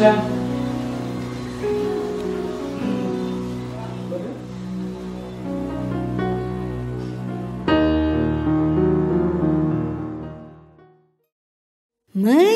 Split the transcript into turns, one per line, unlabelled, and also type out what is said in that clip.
xem.
Mới